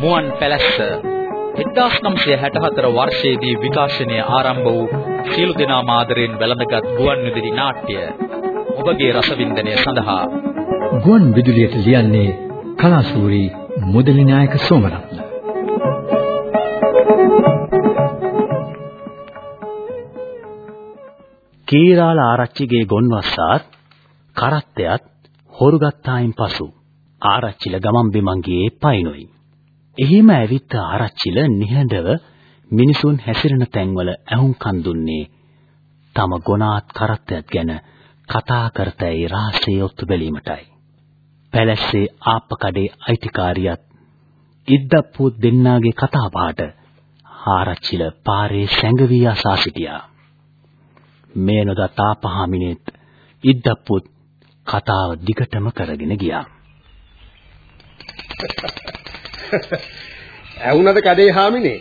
මුවන් පැලැස්ස 1964 වර්ෂයේදී විකාශනය ආරම්භ වූ සියලු දෙනා මාදරෙන් වැළඳගත් ගුවන් විදුලි නාට්‍ය ඔබගේ රසවින්දනය සඳහා. ගුවන් විදුලියට ලියන්නේ කලාසූරි මුදලි නායක සෝමරත්න. කීරාල ආරච්චිගේ ගොන්වස්සාත් කරත්තයත් හොරුගත්තායින් පසු ආරච්චිල ගමන් බිමන් ගියේ පයින්ොයි. එහිම ඇවිත් ආරච්චිල නිහඬව මිනිසුන් හැසිරෙන තැන්වල ඇහුම්කන් දුන්නේ තම ගොනාත් කරත්තයත් ගැන කතා කරතයි රහසේ ඔත්තු බැලීමටයි. පැලැස්සේ ආප්පකඩේ අයිතිකාරියත් ඉද්දප්පු දෙන්නාගේ කතා බහට ආරච්චිල පාරේ සැඟවී අසා සිටියා. මේ නොදත් ආපහාමිනෙත් ඉද්දප්පුත් කතාව දිගටම කරගෙන ගියා. ඇවුනද කඩේ හාමිනේ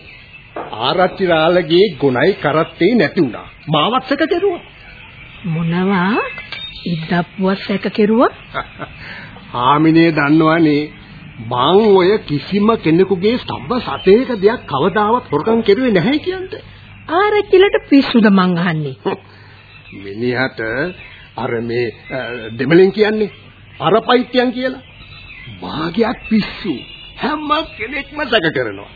ආරච්චි රාලගේ ගුණයි කරත්තේ නැති වුණා. මාවත් සැක කෙරුවා. මොනවා? ඉද්දප්පුවත් සැක කෙරුවා? හාමිනේ දන්නවනේ මං ඔය කිසිම කෙනෙකුගේ ස්තම්භ සතේක දෙයක් කවදාවත් හොරකම් කෙරුවේ නැහැ කියන්නේ. ආරච්චිලට පිස්සුද මං අහන්නේ. මිනිහට අර මේ දෙමලෙන් කියන්නේ අර පයිත්‍යයන් කියලා. භාගයක් පිස්සු හැම කෙනෙක්ම සැක කරනවා.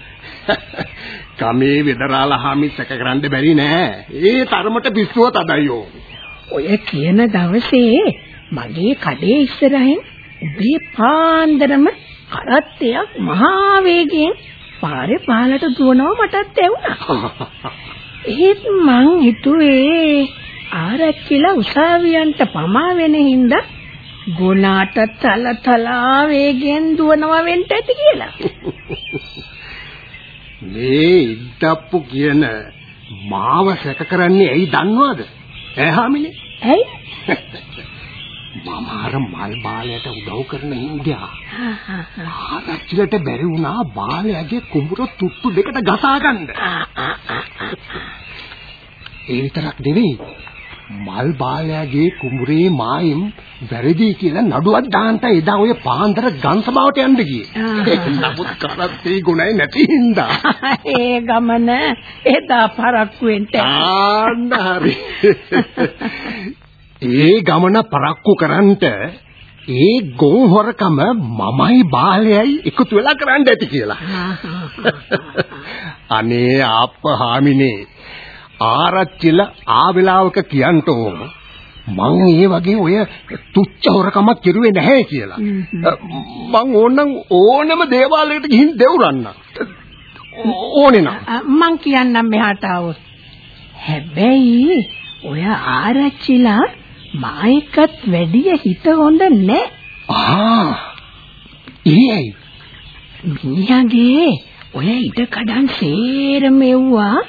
කමේ වෙදරාලා හාමි සැක කරන්න බැරි නෑ. ඒ තරමට පිස්සුව තදයියෝ. ඔය කියන දවසේ මගේ කඩේ ඉස්සරහින් උදේ පාන්දරම කරත්තයක් මහා වේගයෙන් පාරේ පහලට දුවනවා මටත් ඇහුණා. ඒත් මං හිතුවේ ආරච්චිලා උසාවියන්ට පමා වෙන හින්දා ගුණාට තල තලා වේගෙන් දුවනවා වෙන්න ඇති කියලා. මේ ඉද්දප්පු කියන මාව සැක කරන්නේ ඇයි දන්නවද? ඈ හාමිනේ. ඇයි? මම අර මල් බාලයට උදව් කරන හින්දා. ආරච්චිලට බැරි වුණා බාලයාගේ කුඹුර තුට්ටු දෙකට ගසා ගන්න. ඒ විතරක් නෙවෙයි මල් බාලයාගේ කුඹුරේ මායිම් වැරදි කියලා නඩුවක් දාන්න එදා ඔය පාන්දර ගන්සභාවට යන්න ගියේ. නමුත් කරත්තේ ගුණයි නැති හින්දා. ඒ ගමන එදා පරක්කු වෙන්න. ආන්න හරි. ඒ ගමන පරක්කු කරන්ට ඒ ගොන් හොරකම මමයි බාලයයි එකතු වෙලා කරන්න ඇති කියලා. අනේ ආප්පහාමිනේ ආරච්චිල ආවෙලාවක කියන්න ඕන මං ඒ වගේ ඔය තුච්ච හොරකමක් කෙරුවේ නැහැ කියලා. මං ඕනනම් ඕනම දේවාලයකට ගිහින් දෙවුරන්න. ඕනේ නම්. මං කියන්නම් මෙහාට આવොත්. හැබැයි ඔය ආරච්චිලා මා එක්කත් වැඩිය හිත හොඳ නෑ. ආ. ඒයි. මිනිහාගේ ඔය ඉඩ කඩන් සේරම එව්වා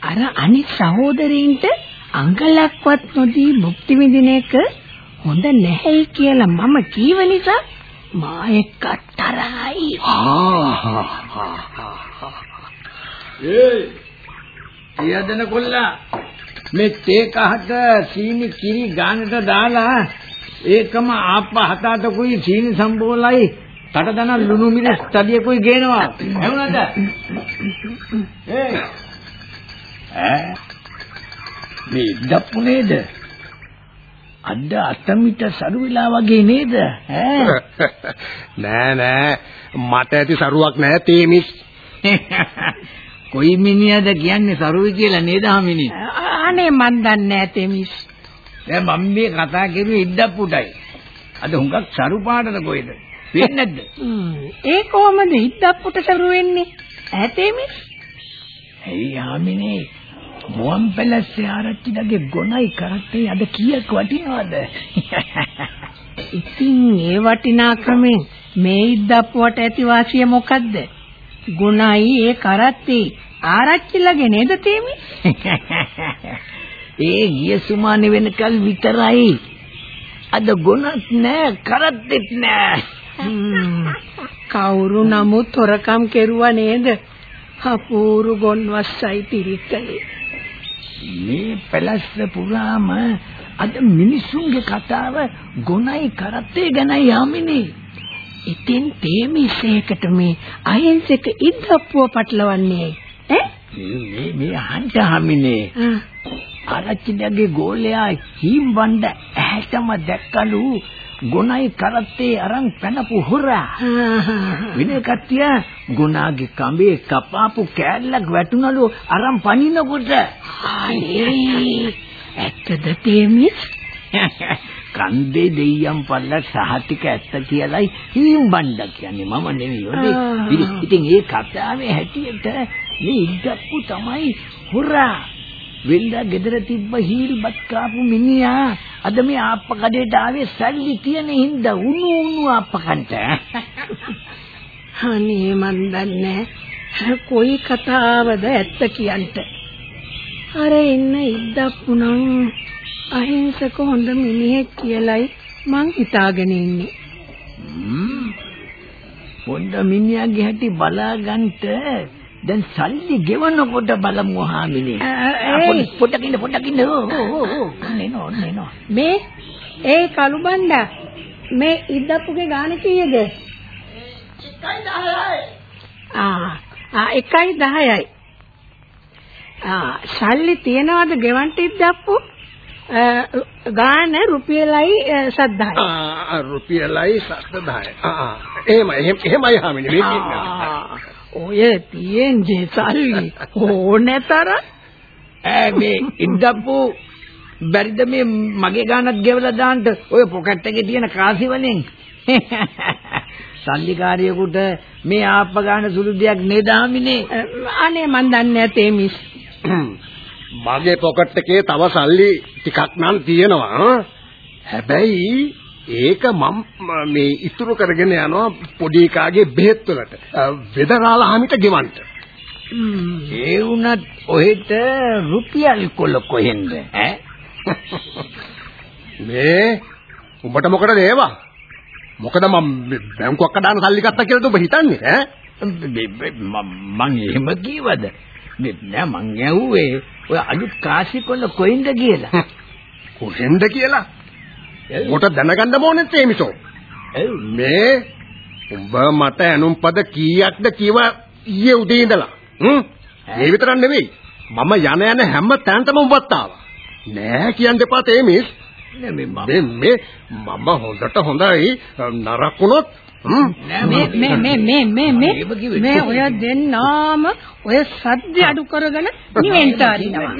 අර අනිත් සහෝදරින්ට අංගලක්වත් නොදී භුක්ති විඳින එක හොඳ නැහැයි කියලා මම කීව නිසා මා එක්ක තරහයි. ඒ කියදෙන කොල්ලා මේ තේ කහට සීනි කිරි ගානට දාලා ඒකම ආප්ප හත අතකුයි සීනි සම්බෝලයි තටදන ලුණු මිරිස් තඩියකුයි ගේනවා. එවුනද ඒ ඈ? මේ දප්පු නේද? අද්ද අතමිට සරු වෙලා වගේ නේද? ඈ? නෑ නෑ. මට ඇති සරුවක් නෑ තේමිස්. කොයි මිනිහද කියන්නේ සරුවි කියලා නේද හමිනි? අනේ මන් දන්නේ නෑ තෙමිස්. දැන් මම මේ කතා කරුවේ ඉද්දප්පුටයි අද හුඟක් සරු පාටද කොයිද වෙන්නේ නැද්ද? ඒ කොහමද ඉද්දප්පුට සරු වෙන්නේ? ඈ තෙමිස් ඇයි හමිනේ මුවන් පැලස්සේ ආරච්චිලගේ ගොනයි කරත්තේ අද කීයක් වටිනවද? ඉතින් ඒ වටිනාකමෙන් මේ ඉද්දප්පුවට ඇති වාසිය මොකද්ද? ගුණයි ඒ කරත්තේ ආරච්චිලගේ නේද තේමි? ඒ ගිය සුමානේ වෙනකල් විතරයි. අද ගුණත් නෑ කරත්තෙත් නෑ. කවුරු නමුත් හොරකම් කෙරුවා නේද? අපූරු ගොන්වස්සයි තිරිකලේ. මේ පැලස්ස පුරාම අද මිනිසුන්ගේ කතාව ගොනයි කරත්තේ ගැනයි යමිනේ. ඉතින් තේමිසේකට මේ අහිංසක ඉද්දප්පුව පටලවන්නේ ඈ? මේ මේ අහන්න හමිනේ. ආරච්චිලගේ ගෝලයා හීම් වණ්ඩ ඇහැටම දැක්කලු ගුණයි කරත්තේ අරන් පැනපු හොරා. වින කට්ටිය ගුණාගේ කඹේ කපාපු කෑල්ලක් වැටුණලු අරන් පනිනකොට. අනේ ඇත්තද තේමිස්? කන්දේ දෙයියන් පල්ල සහතික ඇත්ත කියලයි හීම් බණ්ඩ කියන්නේ. මම නෙවෙයි ඔතේ ඉතින් ඒ කතාවේ හැටියට මේ ඉද්දප්පු තමයි හොරා. වෙන්දා ගෙදර තිබ්බ හීල්පත් කාපු මිනිහා අද මේ ආප්ප කඩේට ආවේ සල්ලි තියෙන හින්දා උණු උණු ආප්ප කන්ට. අනේ මන් දන්නේ කොයි කතාවද ඇත්ත කියන්ට. අර ඉන්න ඉද්දප්පු නම් අහිංසක හොඳ මිනිහෙක් කියලයි මං හිතාගෙන ඉන්නේ. හොඳ මිනිහාගේ හැටි බලාගන්ට දැන් සල්ලි ගෙවනකොට බලමු හාමිනේ. පොඩ්ඩක් ඉන්න පොඩ්ඩක් ඉන්න. නේනෝ නේනෝ. මේ ඒ කළු බණ්ඩා මේ ඉද්දප්පුගේ ගාන කීයද? 1.10යි. ආ ආ 1.10යි. ආ සල්ලි තියනවද ගෙවන්න ඉද්දප්පු? ගාන රුපියලයි 70000යි. ආ රුපියලයි 70000යි. ආ එහෙමයි එහෙමයි හාමිනේ මේ. ඔය තියෙන්නේ සල්ලි. ඕනතර ඈ මේ ඉද්දප්පු බැරිද මේ මගේ ගානක් ගෙවලා දාන්න? ඔය පොකට් එකේ තියෙන කාසි වලින්. සල්ලිකාරියෙකුට මේ ආප්ප ගන්න සුළු දෙයක් නේදාමිනේ අනේ මන් දන්නේ නැතේ මිස්. මගේ පොකට් එකේ තව සල්ලි ටිකක් නම් තියෙනවා. හැබැයි ඒක මම මේ ඉතුරු කරගෙන යනවා පොඩි කාගේ බෙහෙත් වලට වෙදරාලා හැමිට ගෙවන්න. ඒ වුණත් ඔහෙට රුපියල් කොල කොහෙන්ද ඈ? මේ උඹට මොකටද ඒවා? මොකද මම බැංකුවක් කඩන සල්ලි ගත්තා කියලාද ඔබ හිතන්නේ ඈ? මං එහෙම කීවද? නෑ මං ඇහුවේ ඔය අලුත් කාසි කොල්ල කොහෙන්ද කියලා. කොහෙන්ද කියලා? මොට දැනගන්න ඕනේ තේමිසෝ. මේ උඹ මට ඇනුම්පද කීයක්ද කිව ඊයේ උදේ ඉඳලා. හ්ම්. ඒ විතරක් නෙවෙයි. මම යන යන හැම තැනටම උඹත් ආවා. නෑ කියන්න එපා තේමිස්. මේ මේ මම හොඳට හොඳයි නරක වුණොත් මේ මේ මේ මේ මේ මේ මේ ඔය දෙන්නාම ඔය සද්ද අඩු කරගෙන නිවෙන්ට අරිනවා.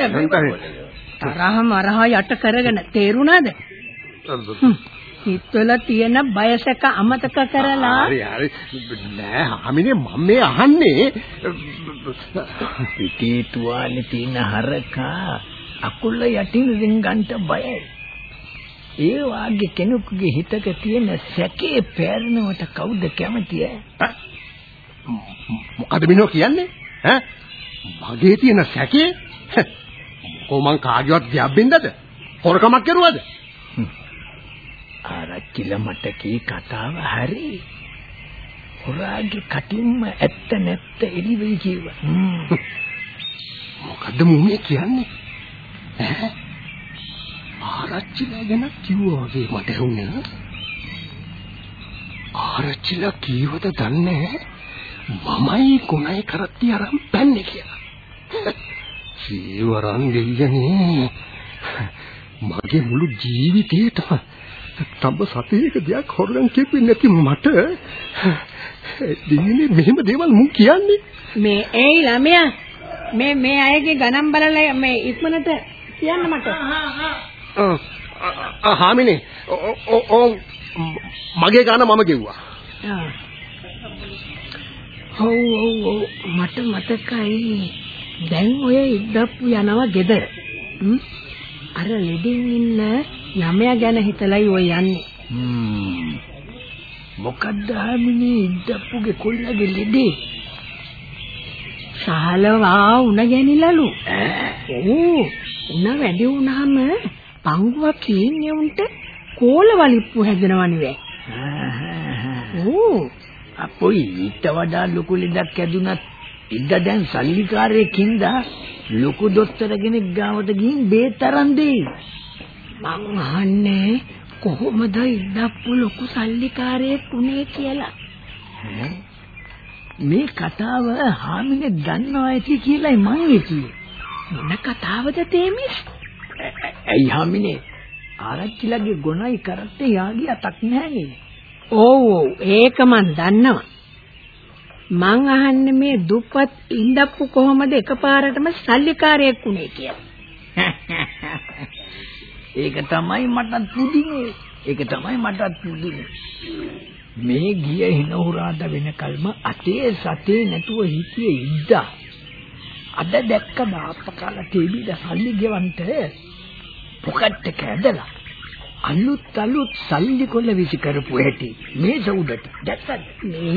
තරහ මරහ යට කරගෙන තේරුණාද? හිතවල තියෙන බයසක අමතක කරලා හරි හරි. නෑ හාමිනේ මම මේ අහන්නේ. පිටේ තුවාලේ තියෙන හරකා අකුල යටින් රින්ගන්ට බයයි. ඒ වාගේ කෙනෙකුගේ හිතක තියෙන සැකේ පෑරනවට කවුද කැමති ඈ මොකද මිනෝ කියන්නේ? ඈ? මගේ තියෙන සැකේ? කොහොමං කාගේවත් ගැබ්බින්දද හොරකමක් කරුවද ආරච්චිල මට කී කතාව හරි. හොරාගේ කටින්ම ඇත්ත නැත්ත එලි වෙයි කිව්වා. මොකද්ද මුමේ කියන්නේ? ඈ? ආරච්චිලා ගැන කිව්වා වගේ මට ඇහුණා. ආරච්චිලා කීවද දන්නේ මමයි ගුණයි කරත්ටි අරන් පැන්නේ කියලා. සීවරන් දෙයියනේ මගේ මුළු ජීවිතේටම තඹ සතේක දෙයක් හොරගම් කියපෙන්නේ නැති මට. දිනේ මෙහෙම දේවල් මුන් කියන්නේ. මේ ඒ ළමයා මේ මේ අයගේ ගණන් බලලා මේ ඉක්මනට කියන්න මට. ආ හාමිනේ ඕ මගේ ගාන මම ගෙව්වා. ඔව් ඔව් ඔව් මට මතකයි. දැන් ඔය ඉද්දප්පු යනවා ගෙදර. අර ලෙඩින් ඉන්න යමයා ගැන හිතලයි ඔය යන්නේ. හ්ම්. මොකද්ද ආමිනේ ඉද්දප්පුගේ කොල්ලගේ ලෙඩේ? සහලවා උණ ගැනිලලු. ඕ උණ වැඩි වුණාම පංගුවක් කියන්නේ උන්ට කෝල වලිප්පු හැදෙනවනේ. ඕ අපොයි ඊට වඩා ලොකු ලෙඩක් ඇදුනත් ඉද්ද දැන් සල්ලිකාරයෙක්ින්ද ලොකු දොස්තර කෙනෙක් ගාවට ගිහින් බේත් අරන් දෙයි. මං අහන්නේ කොහොමද ඉද්දප්පු ලොකු සල්ලිකාරයෙක් උනේ කියලා. මේ කතාව හාමිනේ දන්නවා ඇති කියලායි මං හිතුවේ. මොන කතාවද තේමිස්? ඇයි හාමිනේ ආරච්චිලගේ ගොනයි කරත්තේ යාගේ අතක් නැහැ ඔව් ඔව් ඒක මන් දන්නවා. මං අහන්නේ මේ දුප්පත් ඉඳප්පු කොහොමද එකපාරටම සල්ලිකාරයෙක් උනේ කියලා. ඒක තමයි මටත් පුදුමේ. ඒක තමයි මටත් පුදුමේ. මේ ගිය හිනහුරාද වෙනකල්ම අතේ සතේ නැතුව හිටියේ ඉද්දා. අද දැක්ක දාප්පකල තේබිද සල්ලි ගෙවන්ට පොකට් එක ඇදලා අලුත් අලුත් සල්ලි කොල්ල විසි කරපු හැටි මේ සවුඩට දැක්කද මේ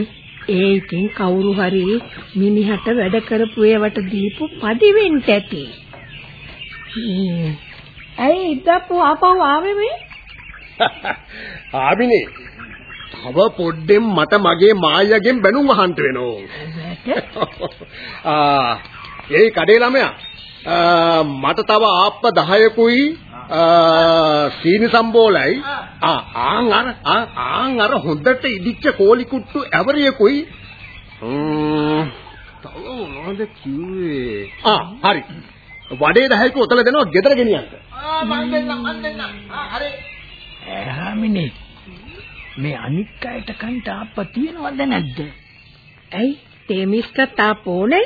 ඒ ඉතින් කවුරු හරි මිනිහට වැඩ කරපු ඒවට දීපු පදිවෙන්ට ඇති. ඇයි ඉදපු ආපහු ආවේ මේ? ආමිනේ තව පොඩ්ඩෙන් මට මගේ මායියගෙන් බැනුම් අහන්න වෙනවා. ආ ඒ කඩේ ළමයා. මට තව ආප්ප 10කුයි සීනි සම්බෝලයි. ආ. ආන් අර ආන් අර හොඳට ඉදිච්ච කෝලි කුට්ටු ඇවරියකුයි තව මොනවද කිව්වේ? ආ හරි වඩේ 10ක උතල දෙනවා ගෙදර ගෙනියන්න. ආ මන් දෙන්නම් මන් දෙන්නම්. ආ හරි. එහාමිනේ මේ අනික් අයට කන්ට ආප්ප තියනවද නැද්ද? ඇයි? තේමිස්ට තාපෝනේ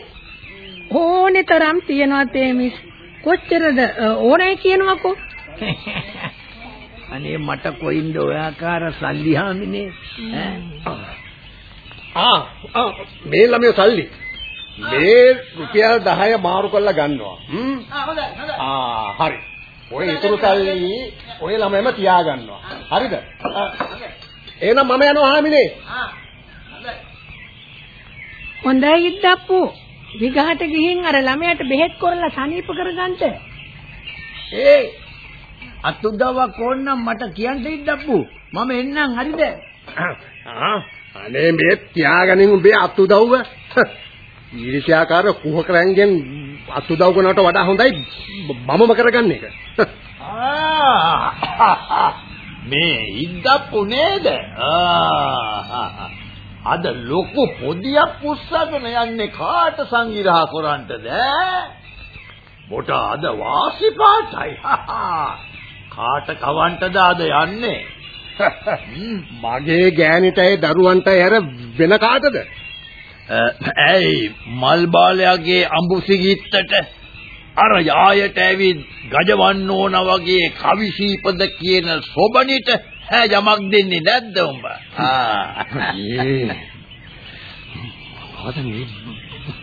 ඕනේ? තරම් තියනවා තේමිස්. කොච්චරද ඕනේ කියනවකෝ? අනේ මට කොයින්ද ඔය ආකාර සල්ලි හාමිනේ ආ ආ මේ ළමයා සල්ලි මේ රුපියල් 10 මාරු කරලා ගන්නවා. හ්ම්? ආ හොඳයි හොඳයි. ආ හරි. ඔය ඉතුරු සල්ලි ඔය ළමයාම තියා ගන්නවා හරිද එහෙනම් මම යනවා හාමිනේ. ආ හොඳයි. ඉද්දප්පු. විගහට ගිහින් අර ළමයාට බෙහෙත් කරලා සනීප කරගන්න. ඒ අතුදවක් ඕනනම් මට කියන්න ඉද්දප්පු. මම එන්නම් හරිද? ආ අනේ මේ තියාගනින් උඹේ අතුදව්ව ඊර්ෂ්‍යාකාර කුහකරන්ගෙන් අතුදව් කරනවට වඩා හොඳයි මමම කරගන්න එක. මේ ඉද්දප්පු නේද? අද ලොකු පොදියක් පුස්සගෙන යන්නේ කාට සංගිරහ කරන්නද බොට අද වාසි පාටයි. කාට කවන්ටද අද යන්නේ? මගේ ගෑනිටයි දරුවන්ටයි හැර වෙන කාටද ඇයි මල් බාලයාගේ අඹුසිගිත්තට අර යායට ඇවිත් ගජවන්න ඕන වගේ කවිශීපද කියන සොබනිට ඈ යමක් දෙන්නේ නැද්ද උඹ ආ මේ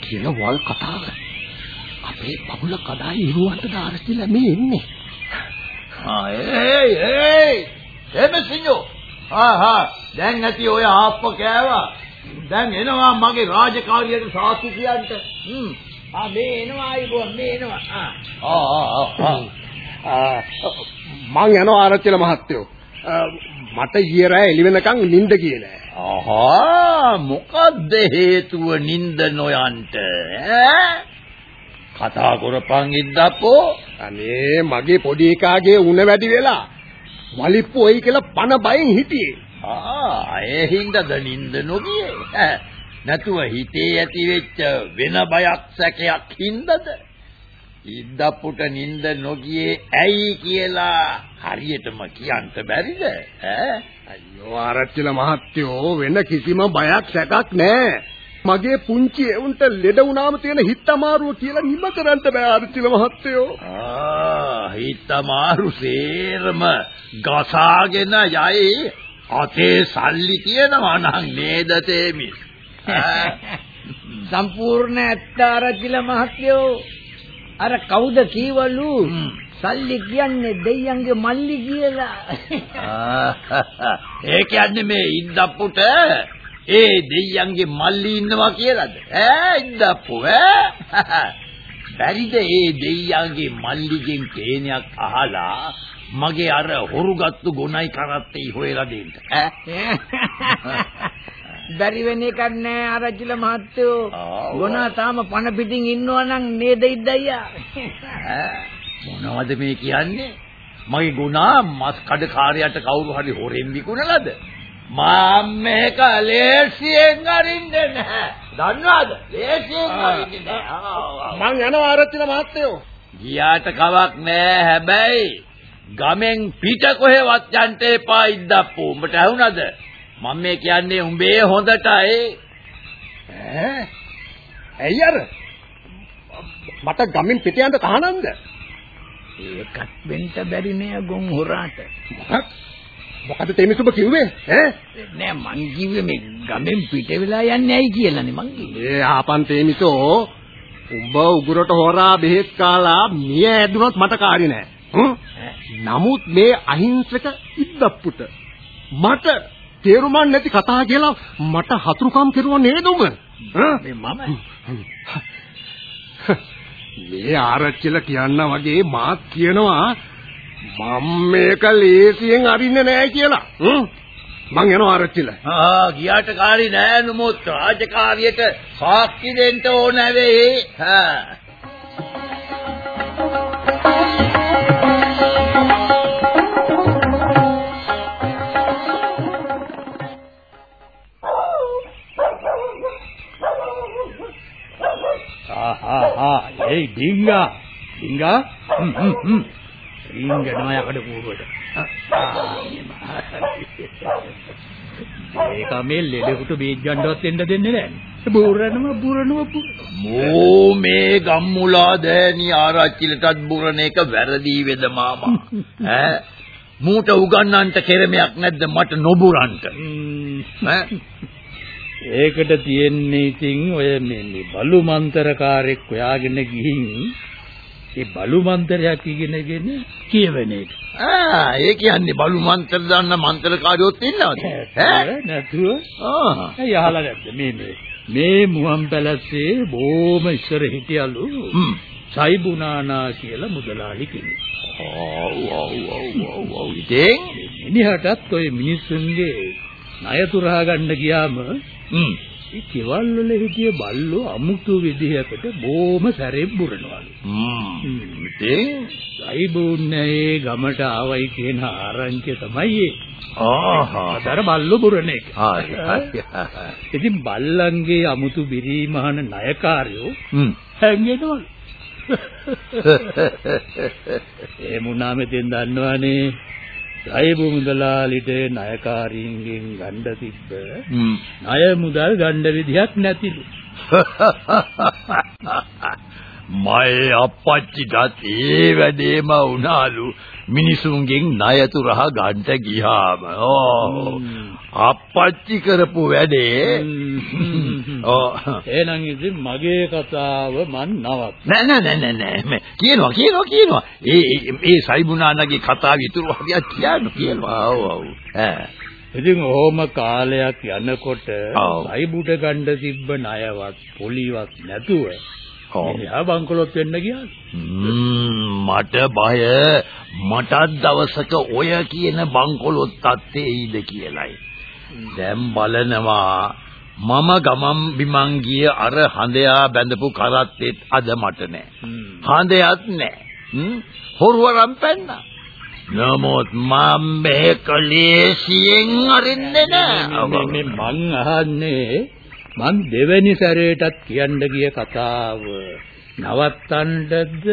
කියන වල් කතාව අපේ බබුල කඩා ඉරුවන්ට දාරසිලා මේ ඉන්නේ ආ ඒයි ඒයි එමසිඤ්ඤෝ ආ හා දැන් නැති ඔය ආප්ප කෑවා දැන් එනවා මගේ රාජකාරියට සාතු කියන්න හ්ම් ආ මේ එනවා අයිබෝ මේ එනවා ආ ආ ආ මං යනවා ආරච්චිල මහත්තයෝ මට ඊයේ රෑ එළි වෙනකන් නිින්ද කියලා. ආහා මොකද්ද හේතුව නිින්ද නොයන්ට ඈ? කතා කරපන් ඉද්දපෝ. අනේ මගේ පොඩි එකාගේ උණ වැඩි වෙලා වලිප්පු ඔයි කියලා පණ බයෙන් හිටියේ. ආ ඒ හින්දාද නිින්ද නොගියේ. නැතුව හිතේ ඇති වෙච්ච වෙන බයක් සැකයක් හින්දාද? ඉද්දප්පුට නිින්ද නොගියේ ඇයි කියලා හරියටම කියන්න බැරිද? ඈ? අයියෝ ආරච්චිල මහත්තයෝ වෙන කිසිම බයක් සැකක් නැහැ මගේ පුංචි එවුන්ට ලෙඩ වුණාම තියෙන හිත අමාරුව කියලා නිම කරන්න බෑ ආරච්චිල මහත්තයෝ. ආ හිත අමාරු සේරම ගසාගෙන යයි අතේ සල්ලි තියනවා නම් නේද තේමිස් සම්පූර්ණ ඇත්ත ආරච්චිල මහත්තයෝ අර කවුද කීවලු සල්ලි කියන්නේ දෙයියන්ගේ මල්ලි කියලා. ඒ කියන්නේ මේ ඉද්දප්පුට ඒ දෙයියන්ගේ මල්ලි ඉන්නවා කියලාද? ඈ ඉද්දප්පු ඈ. බැරිද ඒ දෙයියන්ගේ මල්ලිගෙන් කේනයක් අහලා මගේ අර හොරුගත්තු ගොනයි කරත්තේ හොයලා දෙන්න. ඈ. බැරි වෙන එකක් නෑ ආරච්චිල මහත්තයෝ. ගොනා තාම පණ පිටින් ඉන්නවා නම් නේද ඉද්දయ్యා. මොනවද මේ කියන්නේ? මගේ ගුණා මස් කඩ කාර්යයට කවුරු හරි හොරෙන් විකුණලාද? මම මේක ලේසියෙන් අරින්නේ නැහැ. දන්නවද? ලේසියෙන් අරින්නේ නැහැ. මං යනවා ආරච්චිල මහත්තයෝ. ගියාට කවක් නෑ හැබැයි ගමෙන් පිට කොහෙවත් යන්න එපා ඉද්දප්පු. උඹට ඇහුණද? මම මේ කියන්නේ උඹේ හොඳටයි. ඈ ඇයි අර මට ගමින් පිට යන්න තහනම්ද ඒකත් වෙන්න බැරි නෑ ගොන් හොරාට. මොකද තෙමිසුබ කිව්වේ ඈ නෑ මං කිව්වේ මේ ගමෙන් පිට වෙලා යන්නේ ඇයි කියලානේ මං කිව්වේ. ඒ ආපන් තෙමිසෝ උඹ උගුරට හොරා බෙහෙත් කාලා මිය ඇදුනොත් මට කාරි නෑ හ්ම්? නමුත් මේ අහිංසක ඉද්දප්පුට මට තේරුමක් නැති කතා කියලා මට හතුරුකම් කෙරුවා නේද උඹ? මේ මම මේ ආරච්චිල කියන්න වගේ මාත් කියනවා මම මේක ලේසියෙන් අරින්නේ නැහැ කියලා. මං යනවා ආරච්චිල. ආ ගියාට කාරි නෑ නමුත් රාජකාරියට සාක්ෂි දෙන්න ඕන වෙයි. හා. ඩිංගා. ඩිංගා? හ්ම් හ්ම් හ්ම්. ඩිංගනවා යකඩ කූරුවට ඒක මේ ලෙඩෙකුට බීජ ගන්නවත් දෙන්න දෙන්නේ නැහැ. බුරනම බුරනම මෝ මේ ගම්මුලා දෑනි ආරච්චිලටත් බුරණ එක වැරදි වේද මාමා. ඈ? මූට උගන්නන්නට කෙරමයක් නැද්ද මට නොබුරන්ට? ඈ ඒකට තියෙන්නේ ඉතින් ඔය මේ බලු මන්තරකාරෙක් හොයාගෙන ගිහින් ඒ බලු මන්තරයක් ඉගෙනගෙන කියවෙන එක. ආ ඒ කියන්නේ බලු මන්ත්‍ර දන්න මන්ත්‍රකාරයොත් ඉන්නවද? ඈ? නැතුව. ආ. ඇයි අහලා නැද්ද? මේ මේ මේ මුවන් පැලස්සේ බොහොම ඉස්සර හිටියලු හ්ම්. සයිබුනානා කියලා මුදලාලි කෙනෙක්. ඔව් ඔව් ඔව් ඔව් ඔව් ඉතින්? මිනිහටත් ওই මිනිස්සුන්ගේ ණය තුරා ගන්න ගියාම හ්ම් ඒ කෙවල් වල හිටිය බල්ලෝ අමුතු විදිහකට බොහොම සැරෙන් බුරනවලු. හ්ම් ඉතින් සයිබුන්නේ ගමට ආවයි කියන ආරංචිය තමයි ඒ. ආහා අතර බල්ලෝ බුරන එක. හරි හරි ඉතින් බල්ලන්ගේ අමුතු බිරීමහන ණයකාරයෝ හ්ම් හැංගෙනවලු. ඒ මුනාමෙතෙන් දන්නවනේ සයිබු මුදලාලිට ණයකාරීන්ගෙන් ගන්න තිබ්බ ණය මුදල් ගන්න විදිහක් නැතිලු. මයි අප්පච්චිටත් ඒ වැඩේම වුණාලු. මිනිසුන්ගෙන් ණයතු රහ ගන්න ගියාම. ඕ අප්පච්චි කරපු වැඩේ ඕ එහෙනම් ඉතින් මගේ කතාව මන් නවත්. නෑ නෑ නෑ නෑ කියනවා කියනවා කියනවා ඒ ඒ- සයිබුනානගේ කතාව ඉතුරු හරියට කියන්න කියනවා ඔව් ඔව් ඉතින් ඕම කාලයක් යනකොට ඔව්. සයිබුට ගන්න තිබ්බ ණයවත් පොලිවත් නැතුව ඔව්. එයා බංකොලොත් වෙන්න ගියා. මට බය මටත් දවසක ඔය කියන බංකොලොත් තත්ත්වේ එයිද කියලයි. දැන් බලනවා මම ගමම් බිමන් ගිය අර හඳයා බැඳපු කරත්තෙත් අද මට නෑ. හඳයත් නෑ. හොරුවරම් පැන්නා. නමුත් මම මේක ලේසියෙන් අරින්නේ නෑ. මේ මං අහන්නේ මං දෙවැනි සැරේටත් කියන්න ගිය කතාව නවත්තන්නද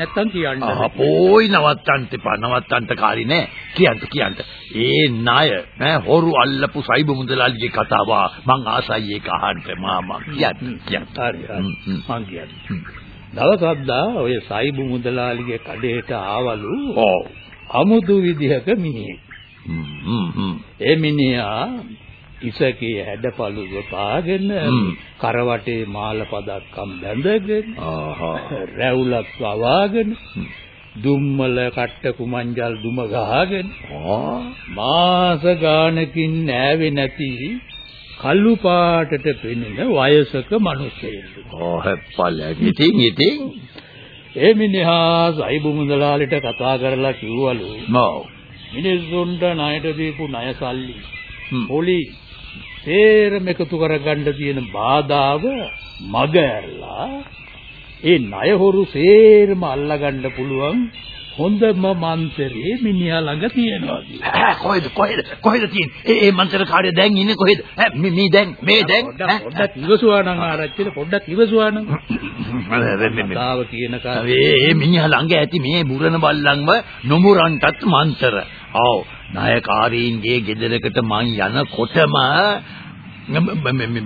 නැත්තම් කියන්නද අපෝයි නවත්තන්ට එපා. නවත්තන්ට කාලි නෑ. කියන්න කියන්න. ඒ ණය නෑ හොරු අල්ලපු සයිබ මුදලාලිගේ කතාව. මං ආසයි ඒක අහන්න. මාමා කියන්න කියන්න. හරි හරි. මං කියන්නේ. දවසක් දා ඔය සයිබු මුදලාලිගේ කඩේට ආවලු ඔව් අමුතු විදිහක මිනිහෙක්. ඒ මිනිහා ඉසකේ හැඩපළුව පාගෙන හ්ම්. කරවටේ මාල පදක්කම් බැඳගෙන ආහා රැවුලක් වවාගෙන දුම්මල කට්ට කුමංජල් දුම ගහගෙන මාස ගානකින් නෑවේ නැති කළු පාටට පෙනෙන වයසක මිනිසෙලු. ඔහෙප්පලක් ඉතින් ඉතින් ඒ මිනිහා සයිබු මුදලාලිට කතා කරලා කිව්වලු නෝ මිනිස්සුන්ට ණයට දීපු ණය සල්ලි. පොලි තේරම එකතු කරගන්න තියෙන බාධාව මග ඇරලා ඒ ණය හොරු සේරම අල්ලගන්න පුළුවන් හොඳම මන්තරේ මිනිහා ළඟ තියෙනවා කියලා. කොහෙද කොහෙද කොහෙද තියෙන්නේ? ඒ මන්ත්‍ර කාර්ය දැන් ඉන්නේ කොහෙද? මේ මේ දැන් මේ දැන් පොඩ්ඩක් ඉවසුවා නම් ආරච්චිල පොඩ්ඩක් ඉවසුවා නම්. කතාව කියන කාරේ ඒ ඒ මිනිහා ළඟ ඇති මේ බුරණ බල්ලන්ව නොමුරන්ටත් මන්තර. ආව් නායකාරීන්ගේ ගෙදරකට මං යනකොටම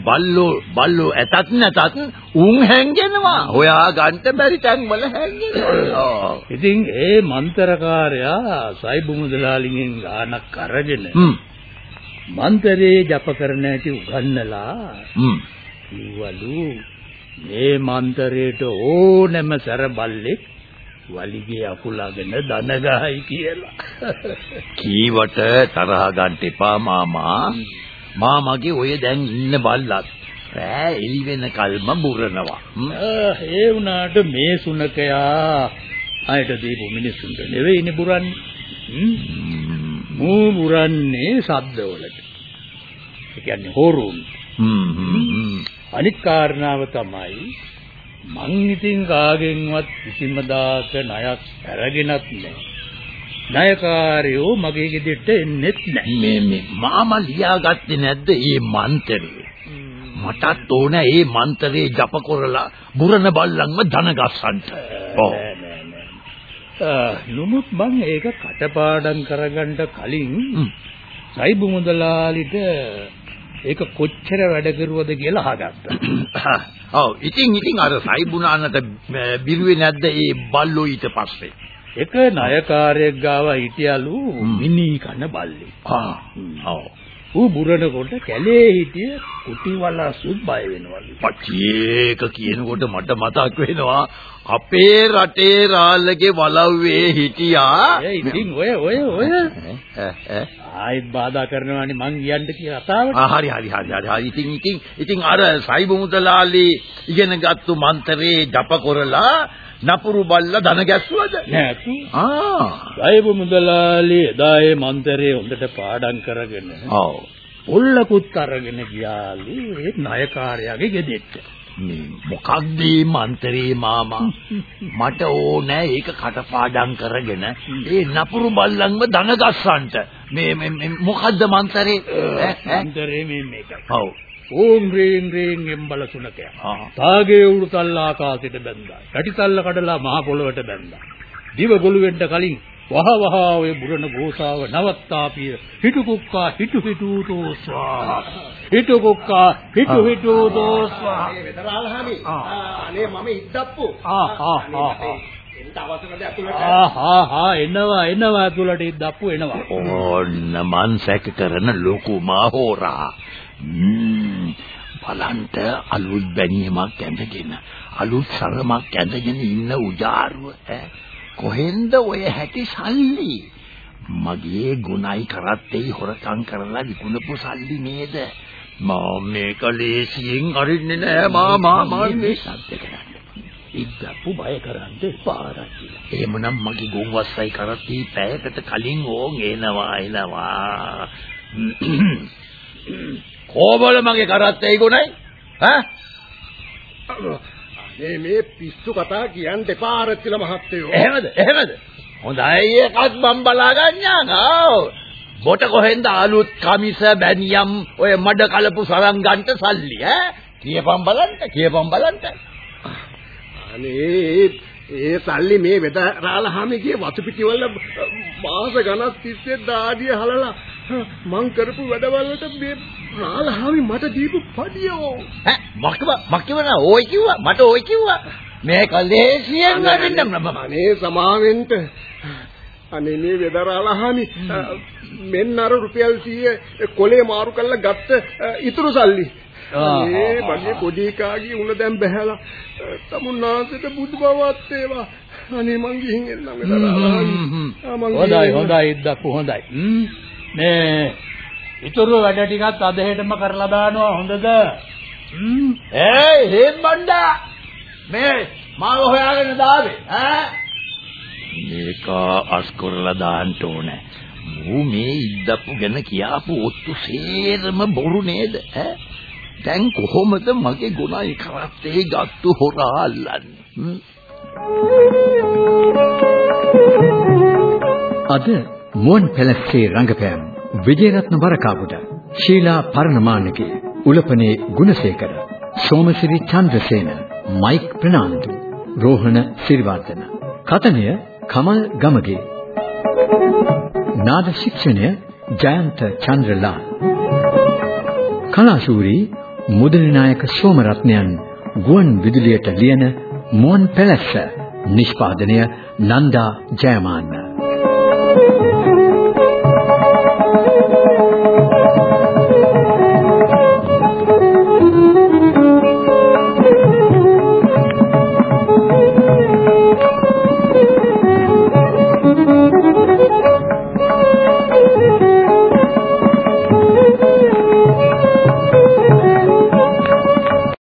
බල්ලෝ බල්ලෝ ඇතත් නැතත් උන් හැංගෙනවා. හොයා ගන්න බැරි තැන් වල හැංගෙනවා. ඉතින් ඒ මන්තරකාරයා සයිබු මුදලාලිගෙන් ගානක් අරගෙන මන්තරේ ජප කරන ඇති උගන්නලා කිව්වලු මේ මන්තරේට ඕනෑම සැර බල්ලෙක් වලිගේ අකුලගෙන දන ගහයි කියලා. කීවට තරහ ගන්න එපා මාමා. මාමගේ ඔය දැන් ඉන්න බල්ලත් රෑ එළි වෙනකල්ම බුරනවා. ඒ වුණාට මේ සුනකයා අයට දීපු මිනිස්සුන්ට නෙවෙයිනේ බුරන්නේ. මූ බුරන්නේ සද්දවලට. ඒ කියන්නේ හොරුන්. හ්ම් හ්ම් හ්ම්. අනිත් කාරණාව තමයි මං ඉතින් කාගෙන්වත් කිසිම දාක ණයක් අරගෙනත් නැහැ. ණයකාරයෝ මගේ ගෙදරට එන්නෙත් නැහැ. මේ මේ මාමා ලියාගත්තේ නැද්ද මේ මන්තරේ? මටත් ඕන මේ මන්තරේ ජප කරලා බුරණ බල්ලන්ව දන ගස්සන්ට. ඔව්. නමුත් මං ඒක කටපාඩම් කරගන්න කලින් සයිබු මුදලාලිට ඒක කොච්චර වැඩ කරුවද කියලා අහගත්තා. ඔව් ඉතින් ඉතින් අර සයිබුනානට බිරුවේ නැද්ද මේ බල්ලෝ ඊට පස්සේ? එක ණයකාරයෙක් ගාව හිටියලු මිනි කන බල්ලේ. ආ. ඔව්. ඌ බුරනකොට කැලේ හිටිය කුටි වලසුත් බය වෙනවලු. පච්චේක කියනකොට මට මතක් වෙනවා අපේ රටේ රාල්ලගේ වලව්වේ හිටියා ඒ ඉතින් ඔය ඔය ඔය ආයෙත් බාධා කරනවානේ මං කියන්න කියලා කතාවට. ආ හරි හරි හරි හරි හරි ඉතින් ඉතින් ඉතින් අර සයිබු මුදලාලි ඉගෙනගත්තු මන්තරේ ජප කරලා නපුරු බල්ලා දන ගැස්සුවද? නෑතු. ආ. සයිබු මුදලාලි එදා ඒ මන්තරේ හොඳට පාඩම් කරගෙන ඔව්. පොල්ලකුත් අරගෙන ගියාලු ඒ ණයකාරයාගේ ගෙදෙට්ට. මේ මොකක්ද මන්තරේ මාමා? මට ඕනෑ ඒක කටපාඩම් කරගෙන ඒ නපුරු බල්ලන්ව දන ගස්සන්ට. මේ මොකද්ද මන්තරේ? මන්තරේ මේ මේකයි. ඔව් ඕම් රේන් රේන් එම්බල සුනකයා. තාගේ උඩු තල්ල ආකාශයට බැඳා. යටි තල්ල කඩලා මහ පොළොවට බැඳා. දිව ගොළු වෙන්න කලින් වහ වහ ඔය බුරණ ගෝසාව නවත්තාපිය. හිටු කුක්කා හිටු හිටු දෝස්වා. හිටු කුක්කා හිටු හිටු දෝස්වා. වෙදරාල්හාමි අනේ මම ඉද්දප්පු. ආ ආ ආ එනවා එනවා ඇතුළට ඉද්දප්පු එනවා. ඕන්න මන් සැක කරන ලොකු මාහෝරා බලන්ට අලුත් බැනියමක් ඇඳගෙන අලුත් සරමක් ඇඳගෙන ඉන්න උජාරුව ඈ. කොහෙන්ද ඔය හැටි සල්ලි? මගේ ගුණයි කරත්තේ හොරකම් කරලා විකුණපු සල්ලි නේද? මම මේක ලේසියෙන් අරින්නේ නෑ මාමා මම මේ සද්ද කරන්නේ. ඉද්දප්පු බය කරන්න එපා රජිලා. එහෙමනම් මගේ ගොන්වස්සයි කරත්තේ පැයකට කලින් ඕන් එනවා එනවා කොබල මගේ කරත්තේ ගුණයි ඈ? අනේ මේ පිස්සු කතා කියන්න එපා ආරච්චිල මහත්තයෝ. එහෙමද? එහෙමද? හොඳයි ඒකත් මම බලා ගන්නවා බොට කොහෙන්ද අලුත් කමිස බැනියම් ඔය මඩ කලපු සරන් ගන්නට සල්ලි ඈ? කියපම් බලන්න කියපම් බලන්න. අනේ ඒ සල්ලි මේ වෙදරාල්හාමිගේ වතු පිටිවල මාස ගණන් තිස්සේ දාඩිය හලලා මං කරපු වැඩවලට මේ රාල්හාමි මට දීපු පඩියෝ. ඈ මක්කව මක්කවන ඕයි කිව්වා? මට ඕයි කිව්වා? මේක ලේසියෙන් ගන්න මම අනේ සමාවෙන්ට. අනේ මේ වෙදරාල්හාමි මෙන්න අර රුපියල් 100 කොලේ මාරු කරලා ගත්ත ඉතුරු සල්ලි. ඒ මගේ පොඩි කාගේ උණ දැන් බහැලා තමුන්නාසෙට බුදු බවත් ඒවා අනේ මං ගිහින් එන්නම් වෙදරාල්හාමි හොඳයි හොඳයි ඉද්දප්පු හොඳයි. මේ ඉතුරු වැඩ ටිකත් අද හෙටම කරලා දානවා හොඳද? හ්ම්. ඒ හේම් බණ්ඩා. මේ මාව හොයාගෙන දාවේ ඈ? මේක අස්කොරලා දාන්න ඕනේ. මූ මේ ඉද්දප්පු ගැන කියාපු ඔත්තු සේරම බොරු නේද ඈ? දැන් කොහොමද මගේ ගුණයි කරත්තේ ගත්තු හොරා අල්ලන්නේ? හ්ම්? අද මුවන් පැලස්සේ රංගපෑම් විජේරත්න වරකාබුඩ ශීලා පරණමානගේ උලපනේ ගුණසේකර සෝමසිරි චන්ද්‍රසේන මයික් ප්‍රනාන්දු රෝහණ සිරිවර්ධන. කතනය කමල් ගමගේ. නාද ශික්ෂණය ජයන්ත චන්ද්‍රලාල්. කලාශූරී මුදලි නායක සෝමරත්නයන් ගුවන් විදුලියට ලියන මුවන් පැලැස්ස නිෂ්පාදනය නන්දා ජයමාන්න.